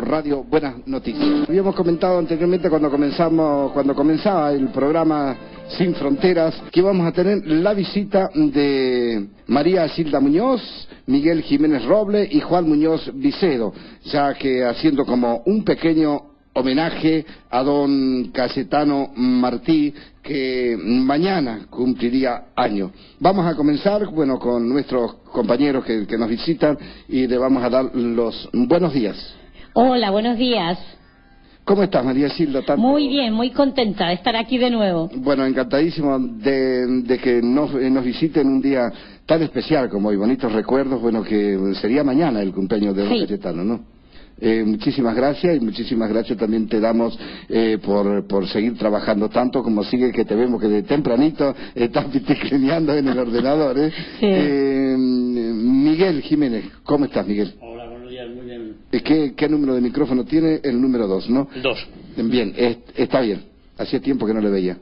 Radio Buenas Noticias. Habíamos comentado anteriormente cuando comenzamos, cuando comenzaba el programa Sin Fronteras, que íbamos a tener la visita de María Silda Muñoz, Miguel Jiménez Roble y Juan Muñoz Vicedo, ya que haciendo como un pequeño homenaje a don Cayetano Martí, que mañana cumpliría año. Vamos a comenzar, bueno, con nuestros compañeros que, que nos visitan y le vamos a dar los buenos días. Hola, buenos días. ¿Cómo estás, María Silda? Tanto- Muy bien, muy contenta de estar aquí de nuevo. Bueno, encantadísimo de, de que nos, eh, nos visiten un día tan especial como hoy. Bonitos recuerdos, bueno, que sería mañana el cumpleaños de Don Sí. Cayetano, ¿no? Eh, muchísimas gracias y muchísimas gracias también te damos eh, por, por seguir trabajando tanto como sigue que te vemos que de tempranito estás piticlineando en el ordenador. ¿eh? Sí. Eh, Miguel Jiménez, ¿cómo estás, Miguel? Hola, buenos días, muy bien. Eh, ¿Qué, qué número de micrófono tiene? El número dos, ¿no? Dos. Bien, eh, está bien. Hacía tiempo que no le veía.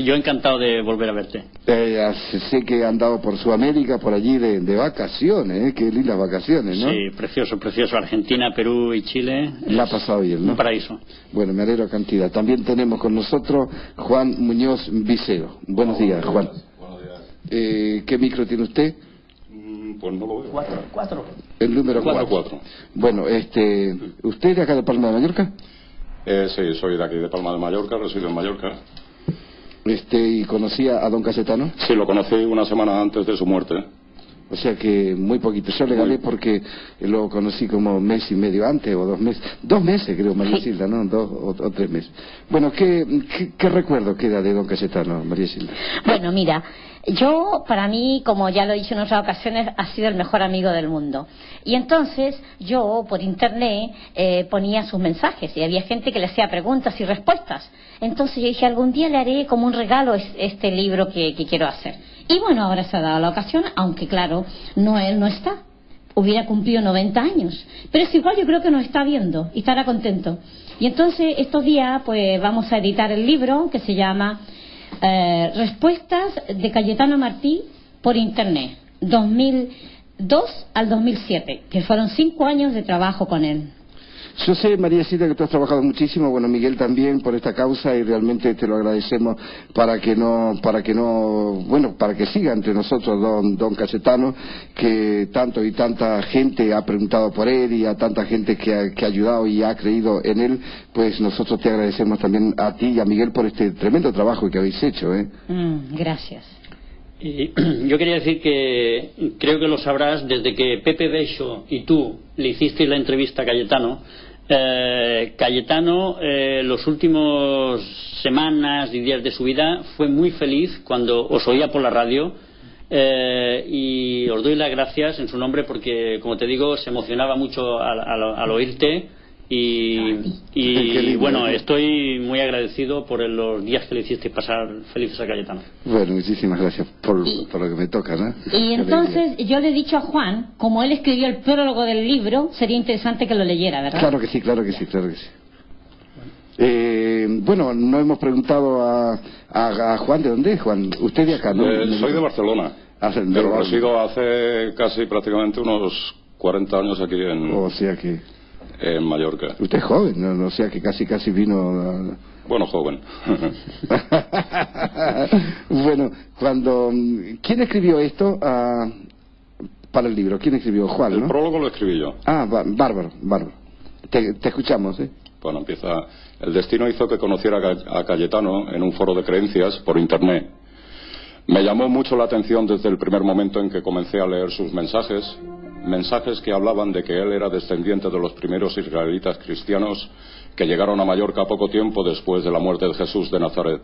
Yo encantado de volver a verte. Eh, sé que ha andado por Sudamérica, por allí de, de vacaciones, ¿eh? Qué lindas vacaciones, ¿no? Sí, precioso, precioso. Argentina, Perú y Chile. La ha Es pasado bien, ¿no? Un paraíso. Bueno, me alegro cantidad. También tenemos con nosotros Juan Muñoz Vicero. Buenos días, Juan. Buenos días. Eh, ¿Qué micro tiene usted? Pues no lo veo. Cuatro, cuatro. El número Cuatro, cuatro. cuatro. Bueno, este, ¿usted es de acá de Palma de Mallorca? Eh, sí, soy de aquí, de Palma de Mallorca, resido en Mallorca. Este, ¿Y conocía a don Cayetano? Sí, lo conocí una semana antes de su muerte. O sea que muy poquito. Yo le gané porque lo conocí como mes y medio antes o dos meses. Dos meses creo, María Silda, ¿no? Dos o, o tres meses. Bueno, ¿qué, qué, qué recuerdo queda de don Cayetano, María Silda? Bueno, mira, yo, para mí, como ya lo he dicho en otras ocasiones, ha sido el mejor amigo del mundo. Y entonces yo, por internet, eh, ponía sus mensajes y había gente que le hacía preguntas y respuestas. Entonces yo dije, algún día le haré como un regalo es- este libro que, que quiero hacer. Y bueno, ahora se ha dado la ocasión, aunque claro, no él no está. Hubiera cumplido 90 años. Pero es igual, yo creo que nos está viendo y estará contento. Y entonces, estos días, pues vamos a editar el libro que se llama eh, Respuestas de Cayetano Martí por Internet, 2002 al 2007, que fueron cinco años de trabajo con él. Yo sé, María Silda, que tú has trabajado muchísimo, bueno, Miguel también, por esta causa y realmente te lo agradecemos para que no, para que no, bueno, para que siga entre nosotros don, don Cayetano, que tanto y tanta gente ha preguntado por él y a tanta gente que ha, que ha ayudado y ha creído en él, pues nosotros te agradecemos también a ti y a Miguel por este tremendo trabajo que habéis hecho, ¿eh? Mm, gracias. Y yo quería decir que creo que lo sabrás desde que Pepe Becho y tú le hicisteis la entrevista a Cayetano. Eh, Cayetano, eh, los últimos semanas y días de su vida, fue muy feliz cuando os oía por la radio. eh, y os doy las gracias en su nombre porque, como te digo, se emocionaba mucho al, al- al oírte. Y, y bueno, ¿eh? estoy muy agradecido por el- los días que le hiciste pasar felices a Cayetano. Bueno, muchísimas gracias por, Y- por lo que me toca, ¿no? Y entonces yo le he dicho a Juan, como él escribió el prólogo del libro, sería interesante que lo leyera, ¿verdad? Claro que sí, claro que sí, claro que sí. Eh, bueno, no hemos preguntado a, a- a Juan, ¿de dónde es Juan? Usted de acá, ¿no? Eh, soy de Barcelona, Ah, de pero resido hace casi prácticamente unos 40 años aquí en, O sea que en Mallorca. usted es joven, ¿no? O sea que casi casi vino... Bueno, joven. bueno, cuando... ¿Quién escribió esto ah, para el libro? ¿Quién escribió? Juan, El ¿no? prólogo lo escribí yo. Ah, bá- bárbaro, bárbaro. Te, te escuchamos, ¿eh? Bueno, empieza. El destino hizo que conociera a Cayetano en un foro de creencias por internet. Me llamó mucho la atención desde el primer momento en que comencé a leer sus mensajes, mensajes que hablaban de que él era descendiente de los primeros israelitas cristianos que llegaron a Mallorca poco tiempo después de la muerte de Jesús de Nazaret.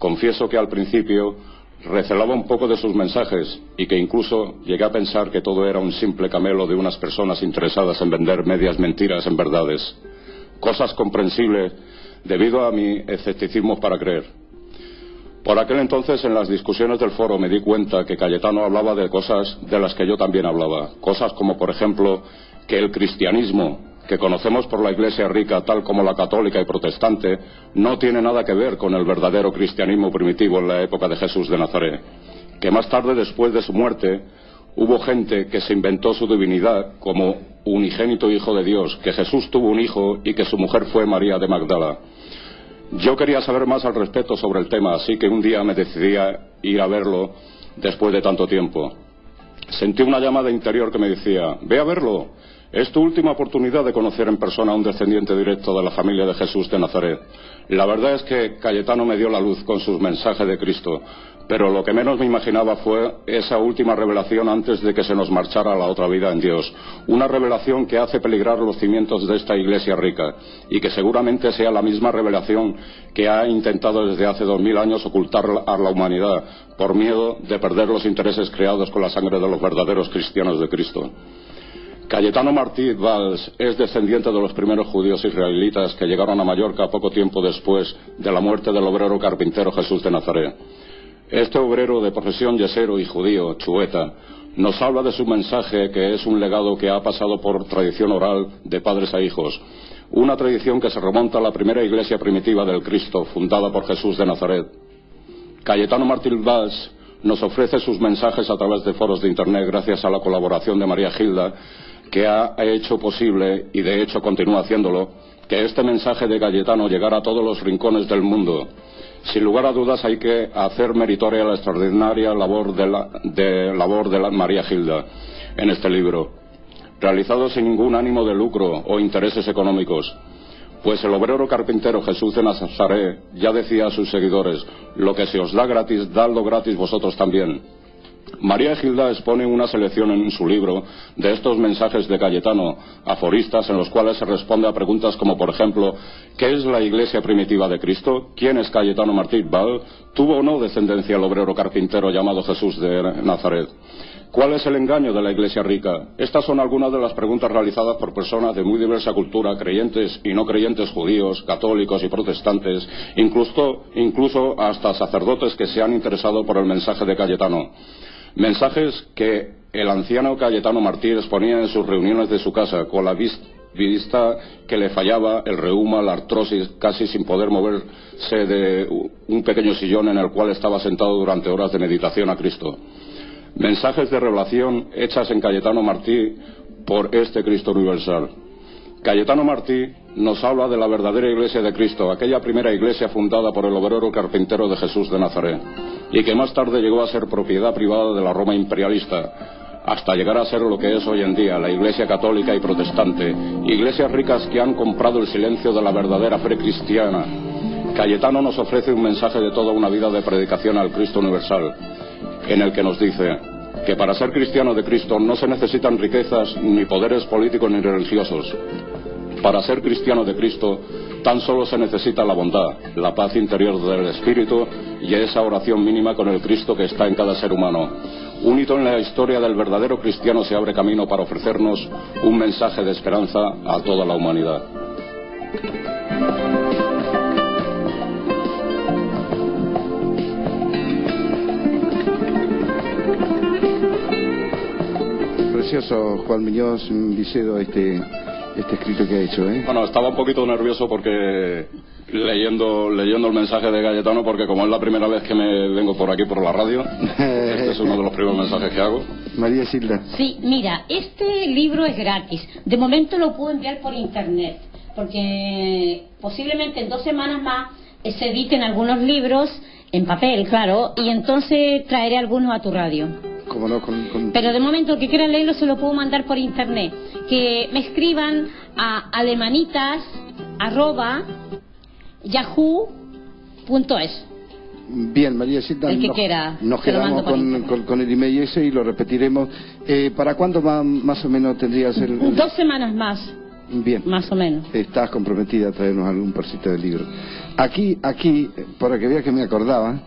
Confieso que al principio recelaba un poco de sus mensajes y que incluso llegué a pensar que todo era un simple camelo de unas personas interesadas en vender medias mentiras en verdades, cosas comprensibles debido a mi escepticismo para creer. Por aquel entonces, en las discusiones del foro, me di cuenta que Cayetano hablaba de cosas de las que yo también hablaba. Cosas como, por ejemplo, que el cristianismo, que conocemos por la Iglesia rica, tal como la católica y protestante, no tiene nada que ver con el verdadero cristianismo primitivo en la época de Jesús de Nazaret. Que más tarde, después de su muerte, Hubo gente que se inventó su divinidad como unigénito Hijo de Dios, que Jesús tuvo un hijo y que su mujer fue María de Magdala. Yo quería saber más al respecto sobre el tema, así que un día me decidí a ir a verlo después de tanto tiempo. Sentí una llamada interior que me decía, ve a verlo, es tu última oportunidad de conocer en persona a un descendiente directo de la familia de Jesús de Nazaret. La verdad es que Cayetano me dio la luz con sus mensajes de Cristo, pero lo que menos me imaginaba fue esa última revelación antes de que se nos marchara a la otra vida en Dios. Una revelación que hace peligrar los cimientos de esta iglesia rica y que seguramente sea la misma revelación que ha intentado desde hace dos mil años ocultar a la humanidad por miedo de perder los intereses creados con la sangre de los verdaderos cristianos de Cristo. Cayetano Martí Valls es descendiente de los primeros judíos israelitas que llegaron a Mallorca poco tiempo después de la muerte del obrero carpintero Jesús de Nazaret. Este obrero de profesión yesero y judío, Chueta, nos habla de su mensaje que es un legado que ha pasado por tradición oral de padres a hijos, una tradición que se remonta a la primera iglesia primitiva del Cristo, fundada por Jesús de Nazaret. Cayetano Martín Valls nos ofrece sus mensajes a través de foros de Internet gracias a la colaboración de María Gilda, que ha hecho posible, y de hecho continúa haciéndolo, que este mensaje de Cayetano llegara a todos los rincones del mundo sin lugar a dudas hay que hacer meritoria la extraordinaria labor de, la, labor de la María Gilda en este libro, realizado sin ningún ánimo de lucro o intereses económicos. Pues el obrero carpintero Jesús de Nazaret ya decía a sus seguidores, lo que se os da gratis, dadlo gratis vosotros también. María Gilda expone una selección en su libro de estos mensajes de Cayetano, aforistas en los cuales se responde a preguntas como, por ejemplo, ¿qué es la iglesia primitiva de Cristo? ¿Quién es Cayetano Martín Val? ¿Tuvo o no descendencia el obrero carpintero llamado Jesús de Nazaret? ¿Cuál es el engaño de la Iglesia rica? Estas son algunas de las preguntas realizadas por personas de muy diversa cultura, creyentes y no creyentes judíos, católicos y protestantes, incluso, incluso hasta sacerdotes que se han interesado por el mensaje de Cayetano. Mensajes que el anciano Cayetano Martí exponía en sus reuniones de su casa, con la vista que le fallaba, el reuma, la artrosis, casi sin poder moverse de un pequeño sillón en el cual estaba sentado durante horas de meditación a Cristo. Mensajes de revelación hechas en Cayetano Martí por este Cristo universal. Cayetano Martí nos habla de la verdadera iglesia de Cristo, aquella primera iglesia fundada por el obrero carpintero de Jesús de Nazaret, y que más tarde llegó a ser propiedad privada de la Roma imperialista, hasta llegar a ser lo que es hoy en día la Iglesia católica y protestante, iglesias ricas que han comprado el silencio de la verdadera fe cristiana. Cayetano nos ofrece un mensaje de toda una vida de predicación al Cristo universal, en el que nos dice que para ser cristiano de Cristo no se necesitan riquezas ni poderes políticos ni religiosos. Para ser cristiano de Cristo tan solo se necesita la bondad, la paz interior del espíritu y esa oración mínima con el Cristo que está en cada ser humano. Un hito en la historia del verdadero cristiano se abre camino para ofrecernos un mensaje de esperanza a toda la humanidad. precioso, Juan Muñoz Vicedo, este, este escrito que ha hecho. ¿eh? Bueno, estaba un poquito nervioso porque leyendo leyendo el mensaje de Galletano, porque como es la primera vez que me vengo por aquí por la radio, este es uno de los primeros mensajes que hago. María Silva. Sí, mira, este libro es gratis. De momento lo puedo enviar por internet, porque posiblemente en dos semanas más se editen algunos libros en papel, claro, y entonces traeré algunos a tu radio. Pero de momento que quieran leerlo se lo puedo mandar por internet. Que me escriban a alemanitas arroba yahoo.es. Bien, María el que nos, quiera, nos quedamos con, el email ese y lo repetiremos. Eh, ¿Para cuándo más, o menos tendrías el, Dos semanas más. Bien. Más o menos. Estás comprometida a traernos algún parcito del libro. Aquí, aquí, para que veas que me acordaba,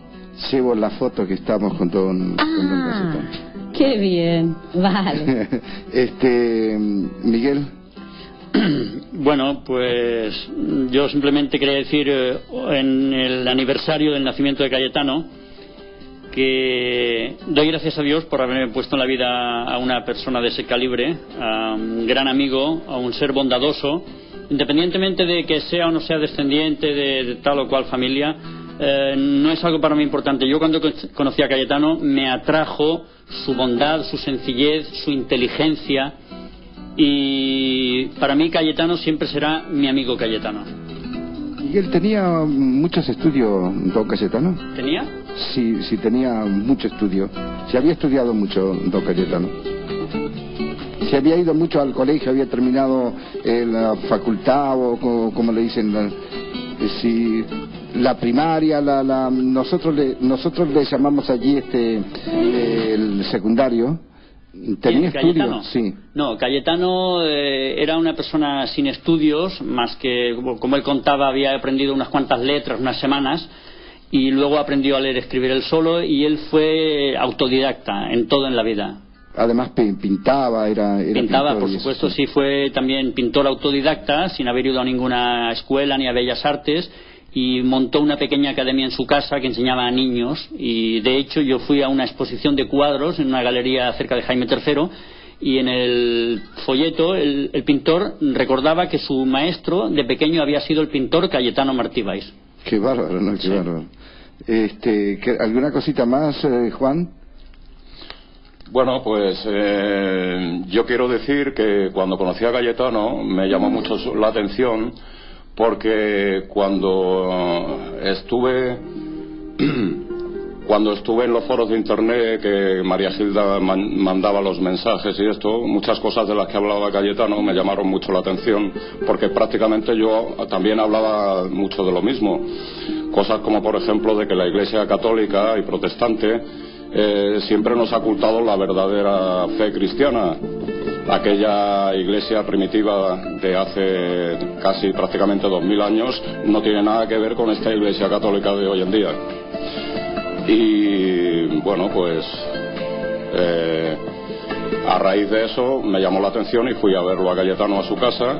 llevo la foto que estamos con don, ah, Qué bien, vale. este, Miguel. Bueno, pues yo simplemente quería decir eh, en el aniversario del nacimiento de Cayetano que doy gracias a Dios por haberme puesto en la vida a una persona de ese calibre, a un gran amigo, a un ser bondadoso, independientemente de que sea o no sea descendiente de tal o cual familia, eh, no es algo para mí importante. Yo cuando conocí a Cayetano me atrajo su bondad, su sencillez, su inteligencia y para mí Cayetano siempre será mi amigo Cayetano. ¿Y él tenía muchos estudios, don Cayetano? ¿Tenía? Sí, sí, tenía mucho estudio. Se había estudiado mucho, don Cayetano. Se había ido mucho al colegio, había terminado la facultad o como, le dicen, eh, la primaria, la, nosotros le, nosotros le llamamos allí este el secundario ¿Tenía estudios? Sí. No, Cayetano eh, era una persona sin estudios, más que, como él contaba, había aprendido unas cuantas letras, unas semanas, y luego aprendió a leer y escribir él solo, y él fue autodidacta en todo en la vida. Además pintaba, era, pintaba, por supuesto, sí fue también pintor autodidacta, sin haber ido a ninguna escuela ni a bellas artes, y montó una pequeña academia en su casa que enseñaba a niños y de hecho yo fui a una exposición de cuadros en una galería cerca de Jaime III y en el folleto el, pintor recordaba que su maestro de pequeño había sido el pintor Cayetano Martí Qué bárbaro, ¿no? Qué bárbaro. Este, ¿Alguna cosita más, eh, Juan? Bueno, pues eh, yo quiero decir que cuando conocí a Cayetano me llamó mucho la atención porque cuando estuve cuando estuve en los foros de internet que María Gilda mandaba los mensajes y esto, muchas cosas de las que hablaba Cayetano me llamaron mucho la atención, porque prácticamente yo también hablaba mucho de lo mismo. Cosas como, por ejemplo, de que la Iglesia católica y protestante eh, siempre nos ha ocultado la verdadera fe cristiana aquella iglesia primitiva de hace casi prácticamente dos mil años no tiene nada que ver con esta iglesia católica de hoy en día. Y bueno, pues eh, a raíz de eso me llamó la atención y fui a verlo a Cayetano a su casa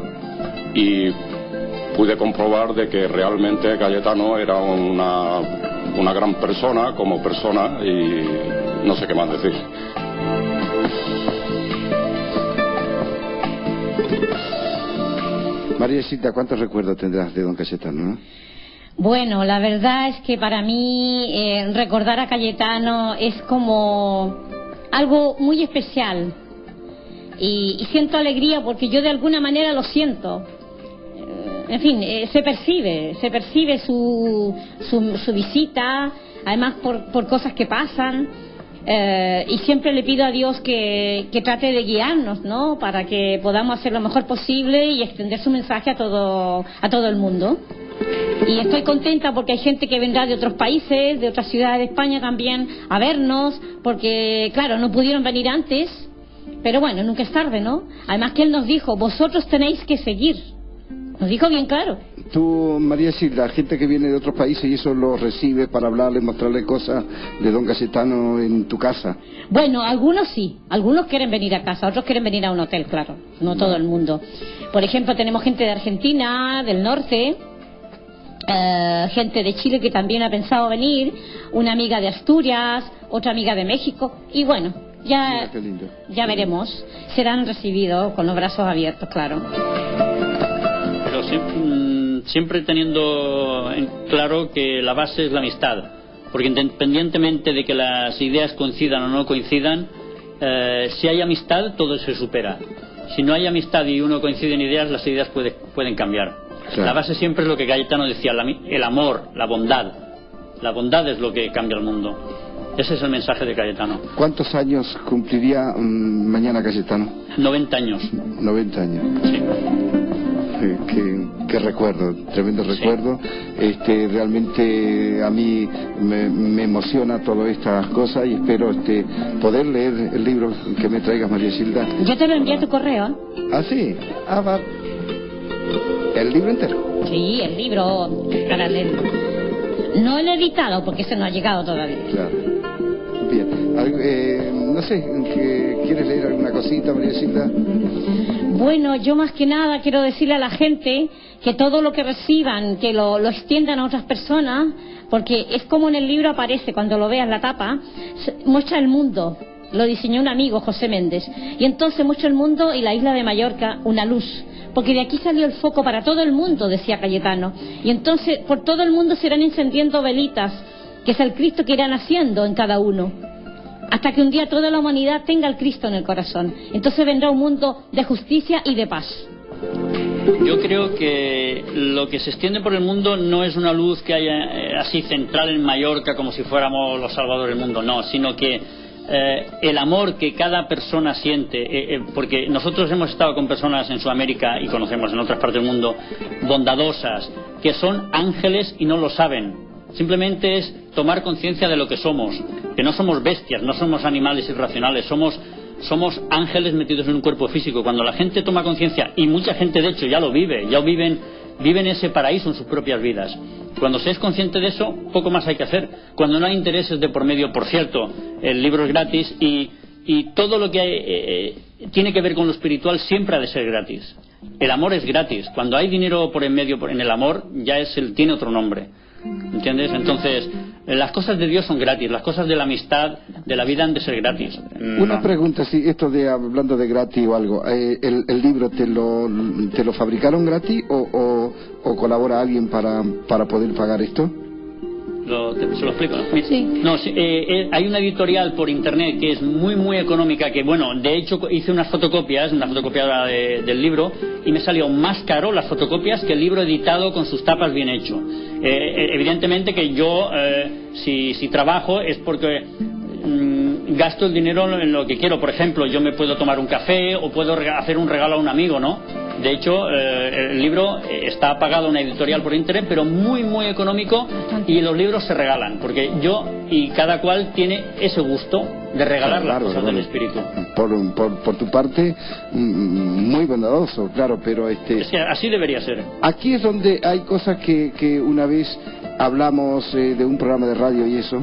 y pude comprobar de que realmente Cayetano era una, una gran persona como persona y no sé qué más decir. María Silta, ¿cuántos recuerdos tendrás de don Cayetano? Bueno, la verdad es que para mí eh, recordar a Cayetano es como algo muy especial y, siento alegría porque yo de alguna manera lo siento. Eh, en fin, eh, se percibe, se percibe su, su, visita, además por, por cosas que pasan. Eh, y siempre le pido a Dios que, trate de guiarnos, ¿no? Para que podamos hacer lo mejor posible y extender su mensaje a todo, a todo el mundo. Y estoy contenta porque hay gente que vendrá de otros países, de otras ciudades de España también, a vernos, porque, claro, no pudieron venir antes, pero bueno, nunca es tarde, ¿no? Además que Él nos dijo, vosotros tenéis que seguir. Nos dijo bien claro. Tú, María la gente que viene de otros países y eso lo recibe para hablarle, mostrarle cosas de don Cayetano en tu casa. Bueno, algunos sí. Algunos quieren venir a casa, otros quieren venir a un hotel, claro. No todo el mundo. Por ejemplo, tenemos gente de Argentina, del norte, eh, gente de Chile que también ha pensado venir, una amiga de Asturias, otra amiga de México, y bueno, ya, ya veremos. Serán recibidos con los brazos abiertos, claro siempre, teniendo en claro que la base es la amistad, porque independientemente de que las ideas coincidan o no coincidan, eh, si hay amistad todo se supera. Si no hay amistad y uno coincide en ideas, las ideas pueden cambiar. La base siempre es lo que Cayetano decía, el amor, la bondad. La bondad es lo que cambia el mundo. Ese es el mensaje de Cayetano. ¿Cuántos años cumpliría mm, mañana Cayetano? 90 años. 90 años. Sí qué, recuerdo, tremendo recuerdo. Este, realmente a mí me, emociona todas estas cosas y espero este, poder leer el libro que me traigas, María Silda. Yo te lo envié a tu correo. Ah, sí. Ah, va. ¿El libro entero? Sí, el libro para leerlo. No el editado porque ese no ha llegado todavía. Claro. Bien. Eh, no sé, ¿quieres leer alguna cosita, María Silda? Bueno, yo más que nada quiero decirle a la gente que todo lo que reciban, que lo, extiendan a otras personas, porque es como en el libro aparece, cuando lo veas la tapa, muestra el mundo, lo diseñó un amigo, José Méndez. Y entonces mucho el mundo y la isla de Mallorca una luz. Porque de aquí salió el foco para todo el mundo, decía Cayetano. Y entonces por todo el mundo se irán encendiendo velitas, que es el Cristo que irán haciendo en cada uno. Hasta que un día toda la humanidad tenga el Cristo en el corazón. Entonces vendrá un mundo de justicia y de paz. Yo creo que lo que se extiende por el mundo no es una luz que haya eh, así central en Mallorca como si fuéramos los salvadores del mundo, no, sino que eh, el amor que cada persona siente, eh, porque nosotros hemos estado con personas en Sudamérica y conocemos en otras partes del mundo bondadosas, que son ángeles y no lo saben. Simplemente es tomar conciencia de lo que somos, que no somos bestias, no somos animales irracionales, somos somos ángeles metidos en un cuerpo físico. Cuando la gente toma conciencia, y mucha gente de hecho ya lo vive, ya viven, viven ese paraíso en sus propias vidas. Cuando se es consciente de eso, poco más hay que hacer. Cuando no hay intereses de por medio, por cierto, el libro es gratis y, todo lo que eh, eh, tiene que ver con lo espiritual siempre ha de ser gratis. El amor es gratis. Cuando hay dinero por en medio en el amor, ya es el, tiene otro nombre. ¿Entiendes? Entonces, eh, las cosas de Dios son gratis, las cosas de la amistad, de la vida han de ser gratis. Mm, Una pregunta, si esto de hablando de gratis o algo, eh, el, libro te lo, te lo fabricaron gratis o, o, colabora alguien para, para poder pagar esto? ¿Se lo explico? No, eh, eh, hay una editorial por internet que es muy, muy económica, que bueno, de hecho hice unas fotocopias, una fotocopiada del libro, y me salió más caro las fotocopias que el libro editado con sus tapas bien hecho. Eh, evidentemente que yo, si, si trabajo, es porque mm, gasto el dinero en lo que quiero. Por ejemplo, yo me puedo tomar un café o puedo hacer un regalo a un amigo, ¿no? De hecho, eh, el libro eh, está pagado en una editorial por internet, pero muy, muy económico y los libros se regalan, porque yo y cada cual tiene ese gusto de regalar las cosas del espíritu. Por, tu parte, mm, muy bondadoso, claro, pero este... así debería ser. Aquí es donde hay cosas que, que una vez hablamos eh, de un programa de radio y eso,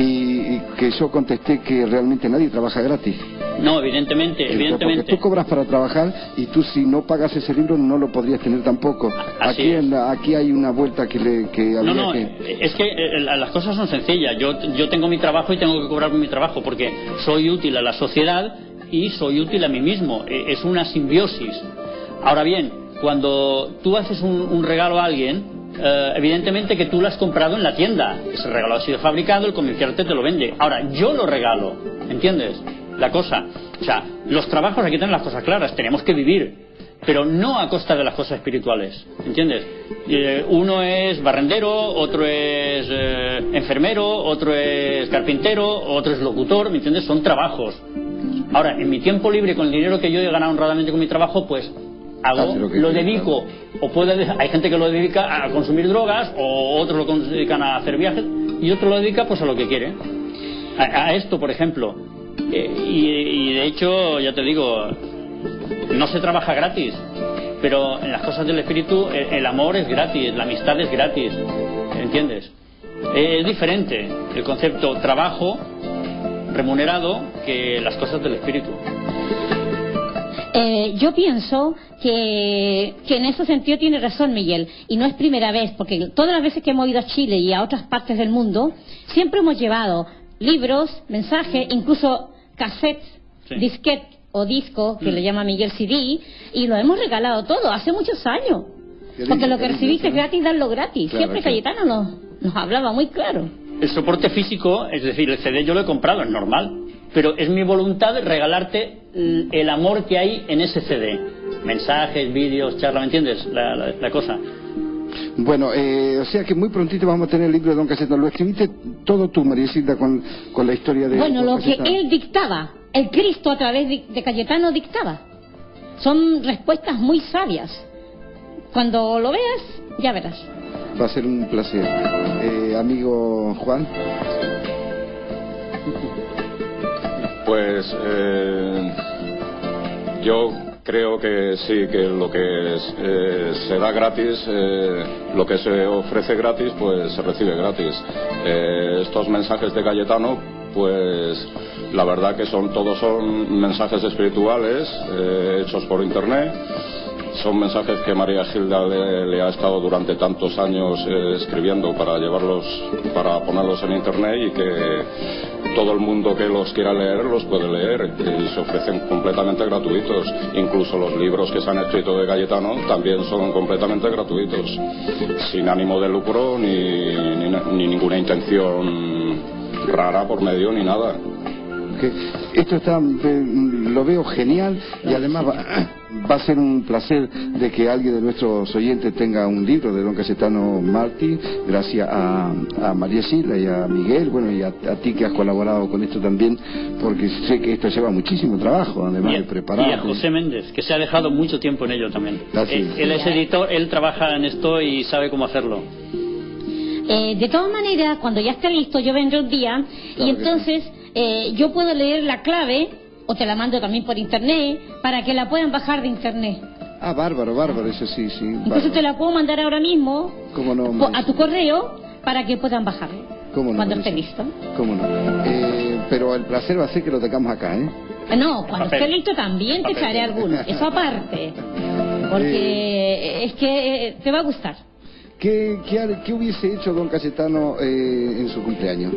y, que yo contesté que realmente nadie trabaja gratis. No, evidentemente, evidentemente. Porque tú cobras para trabajar y tú si no pagas ese libro no lo podrías tener tampoco. aquí, aquí hay una vuelta que le que No, no, es que eh, las cosas son sencillas. Yo, yo tengo mi trabajo y tengo que cobrar mi trabajo porque soy útil a la sociedad y soy útil a mí mismo. E, es una simbiosis. Ahora bien, cuando tú haces un regalo a alguien, eh, evidentemente que tú lo has comprado en la tienda. Ese regalo ha sido fabricado, el comerciante te lo vende. Ahora, yo lo regalo, ¿entiendes? La cosa. O sea, los trabajos aquí tienen las cosas claras, tenemos que vivir, pero no a costa de las cosas espirituales, ¿entiendes? Eh, uno es barrendero, otro es eh, enfermero, otro es carpintero, otro es locutor, ¿me entiendes? Son trabajos. Ahora, en mi tiempo libre, con el dinero que yo he ganado honradamente con mi trabajo, pues hago, lo, dedico, o puede, hay gente que lo dedica a consumir drogas, o otros lo dedican a hacer viajes, y otro lo dedica pues a lo que quiere. A, esto, por ejemplo. Eh, y, de hecho, ya te digo, no se trabaja gratis, pero en las cosas del espíritu el, amor es gratis, la amistad es gratis, ¿entiendes? Es diferente el concepto trabajo remunerado que las cosas del espíritu. Eh, yo pienso que, en ese sentido tiene razón Miguel, y no es primera vez, porque todas las veces que hemos ido a Chile y a otras partes del mundo, siempre hemos llevado libros, mensajes, incluso cassettes, disquetes o disco, que le mm. llama Miguel CD, y lo hemos regalado todo, hace muchos años. porque lo que recibiste es gratis, darlo gratis. siempre Cayetano nos, nos hablaba muy claro. El soporte físico, es decir, el CD yo lo he comprado, es normal pero es mi voluntad regalarte el amor que hay en ese CD. Mensajes, vídeos, charla, ¿me entiendes? La, cosa. Bueno, eh, o sea que muy prontito vamos a tener el libro de Don Caseta. Lo escribiste todo tú, Mariecita, con, con la historia de... Bueno, lo que él dictaba, el Cristo a través de, Cayetano dictaba. Son respuestas muy sabias. Cuando lo veas, ya verás. Va a ser un placer. Eh, amigo Juan. Pues eh, yo creo que sí, que lo que eh, se da gratis, eh, lo que se ofrece gratis, pues se recibe gratis. estos mensajes de Cayetano, pues la verdad que son todos son mensajes espirituales hechos por internet son mensajes que María Gilda le, ha estado durante tantos años eh, escribiendo para llevarlos, para ponerlos en internet y que todo el mundo que los quiera leer los puede leer. Y se ofrecen completamente gratuitos. Incluso los libros que se han escrito de Cayetano también son completamente gratuitos, sin ánimo de lucro ni, ni ninguna intención rara por medio ni nada esto está, eh, lo veo genial y además va, a ser un placer de que alguien de nuestros oyentes tenga un libro de don Cayetano Martí, gracias a, María Sila y a Miguel, bueno, y a, ti que has colaborado con esto también, porque sé que esto lleva muchísimo trabajo, además de preparar. Y a José Méndez, que se ha dejado mucho tiempo en ello también. Ah, él, es editor, él trabaja en esto y sabe cómo hacerlo. Eh, de todas maneras, cuando ya esté listo, yo vendré un día y entonces eh, yo puedo leer la clave, o te la mando también por internet, para que la puedan bajar de internet. Ah, bárbaro, bárbaro, eso sí, sí. Entonces te la puedo mandar ahora mismo a tu correo para que puedan bajarlo. cuando esté listo. ¿Cómo no? Eh, pero el placer va a ser que lo tengamos acá, ¿eh? eh no, cuando esté listo también te echaré alguno, eso aparte. Porque es que te va a gustar. ¿Qué, qué, hubiese hecho don Cayetano en su cumpleaños?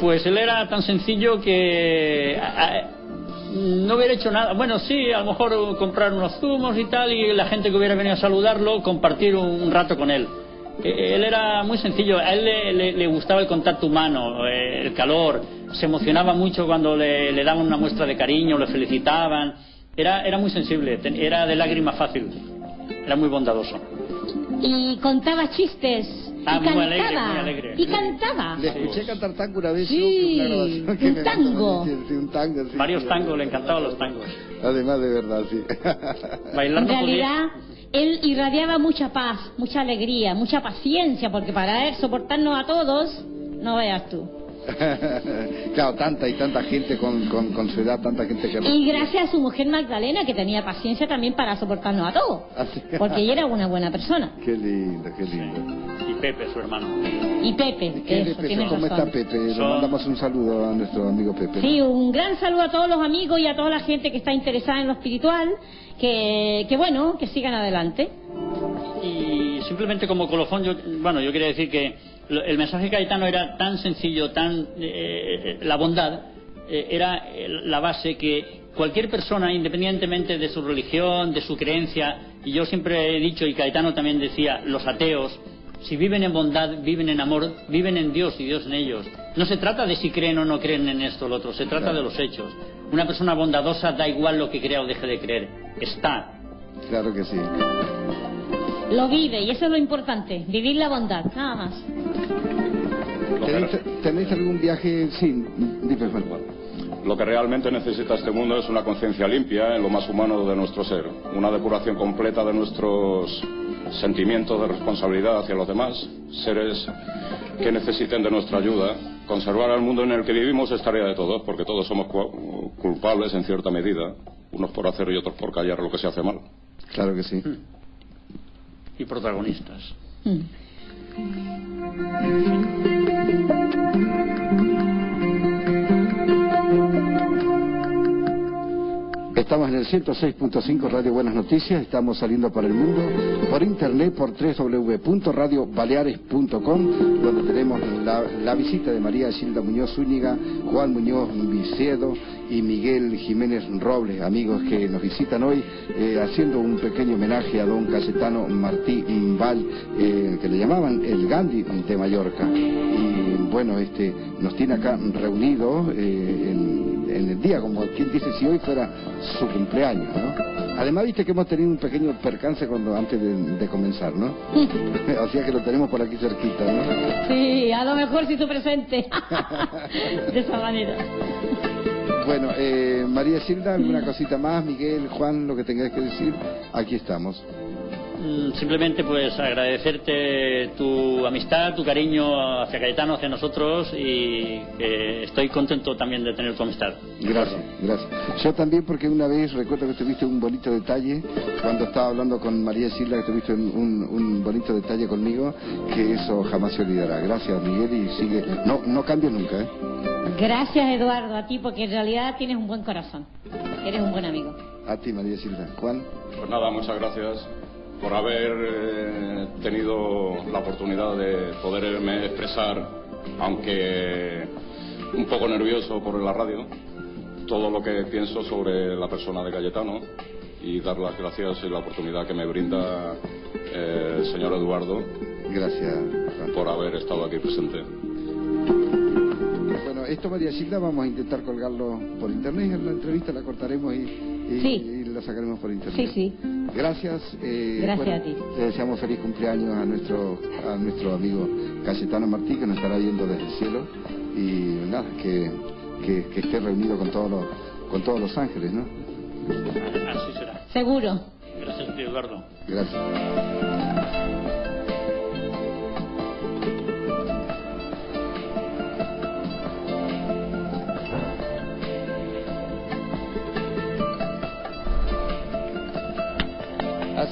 Pues él era tan sencillo que no hubiera hecho nada. Bueno, sí, a lo mejor comprar unos zumos y tal, y la gente que hubiera venido a saludarlo, compartir un, rato con él. Eh, él era muy sencillo, a él le, gustaba el contacto humano, eh, el calor, se emocionaba mucho cuando le, daban una muestra de cariño, le felicitaban. Era, era muy sensible, era de lágrima fácil, era muy bondadoso. Y contaba chistes Ah, y cantaba. Y cantaba. Le escuché cantar tango una vez. Sí, un tango. un tango. Varios tangos, le encantaban los tangos. Además, de verdad, sí. en realidad, él irradiaba mucha paz, mucha alegría, mucha paciencia, porque para él soportarnos a todos, no veas tú. claro, tanta y tanta gente con, con, su edad, tanta gente que... Y gracias a su mujer Magdalena, que tenía paciencia también para soportarnos a todos. Ah, porque ella era una buena persona. Qué lindo, qué lindo. Y Pepe, su hermano. Y Pepe, eso, ¿Cómo está Pepe? Le mandamos un saludo a nuestro amigo Pepe. Sí, un gran saludo a todos los amigos y a toda la gente que está interesada en lo espiritual. Que, que bueno, que sigan adelante. Y simplemente como colofón, yo, bueno, yo quería decir que el mensaje caetano era tan sencillo, tan eh, la bondad eh, era la base que cualquier persona, independientemente de su religión, de su creencia, y yo siempre he dicho y Caetano también decía, los ateos, si viven en bondad, viven en amor, viven en Dios y Dios en ellos. No se trata de si creen o no creen en esto o lo otro, se trata de los hechos. Una persona bondadosa da igual lo que crea o deje de creer, está. Claro que sí. Lo vive y eso es lo importante, vivir la bondad, nada más. ¿Tenéis, algún viaje? Sí, dime, Lo que realmente necesita este mundo es una conciencia limpia en lo más humano de nuestro ser, una depuración completa de nuestros sentimientos de responsabilidad hacia los demás, seres que necesiten de nuestra ayuda. Conservar el mundo en el que vivimos es tarea de todos, porque todos somos culpables en cierta medida, unos por hacer y otros por callar lo que se hace mal. Claro que sí. Y protagonistas. Estamos en el 106.5 Radio Buenas Noticias, estamos saliendo para el mundo por internet por www.radiobaleares.com donde tenemos la, visita de María Gilda Muñoz Zúñiga, Juan Muñoz Vicedo y Miguel Jiménez Robles, amigos que nos visitan hoy eh, haciendo un pequeño homenaje a don Cayetano Martí Val, eh, que le llamaban el Gandhi de Mallorca. Y bueno, este nos tiene acá reunidos eh, en en el día, como quien dice si hoy fuera su cumpleaños, ¿no? Además, viste que hemos tenido un pequeño percance cuando antes de, comenzar, ¿no? o sea que lo tenemos por aquí cerquita, ¿no? Sí, a lo mejor si tú presente. de esa manera. Bueno, eh, María Silda, ¿alguna cosita más? Miguel, Juan, lo que tengáis que decir, aquí estamos. Mm, simplemente pues agradecerte tu amistad, tu cariño hacia Cayetano, hacia nosotros y estoy contento también de tener tu amistad. Gracias, gracias. Yo también porque una vez recuerdo que tuviste un bonito detalle cuando estaba hablando con María Silva, que tuviste un, un, bonito detalle conmigo, que eso jamás se olvidará. Gracias Miguel y sigue, no, no cambia nunca. ¿eh? Gracias Eduardo a ti porque en realidad tienes un buen corazón, eres un buen amigo. A ti, María Silva. Juan. Pues nada, muchas gracias por haber eh, tenido la oportunidad de poderme expresar, aunque un poco nervioso por la radio, todo lo que pienso sobre la persona de Cayetano y dar las gracias y la oportunidad que me brinda eh, el señor Eduardo. Gracias. Por haber estado aquí presente. Bueno, esto María Silva vamos a intentar colgarlo por internet, en la entrevista la cortaremos y, la sacaremos por internet. Sí, sí. Gracias. Eh, Gracias a ti. Le deseamos feliz cumpleaños a nuestro, a nuestro amigo Cayetano Martí, que nos estará viendo desde el cielo. Y nada, que, que, esté reunido con todos, los, con todos los ángeles, ¿no? Así será. Seguro. Gracias, Eduardo. Gracias.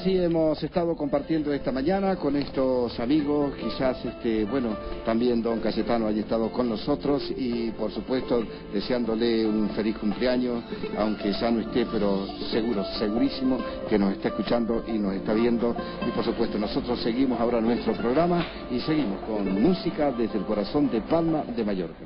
Así hemos estado compartiendo esta mañana con estos amigos, quizás este, bueno, también don Cayetano haya estado con nosotros y por supuesto deseándole un feliz cumpleaños, aunque ya no esté, pero seguro, segurísimo que nos está escuchando y nos está viendo. Y por supuesto nosotros seguimos ahora nuestro programa y seguimos con música desde el corazón de Palma de Mallorca.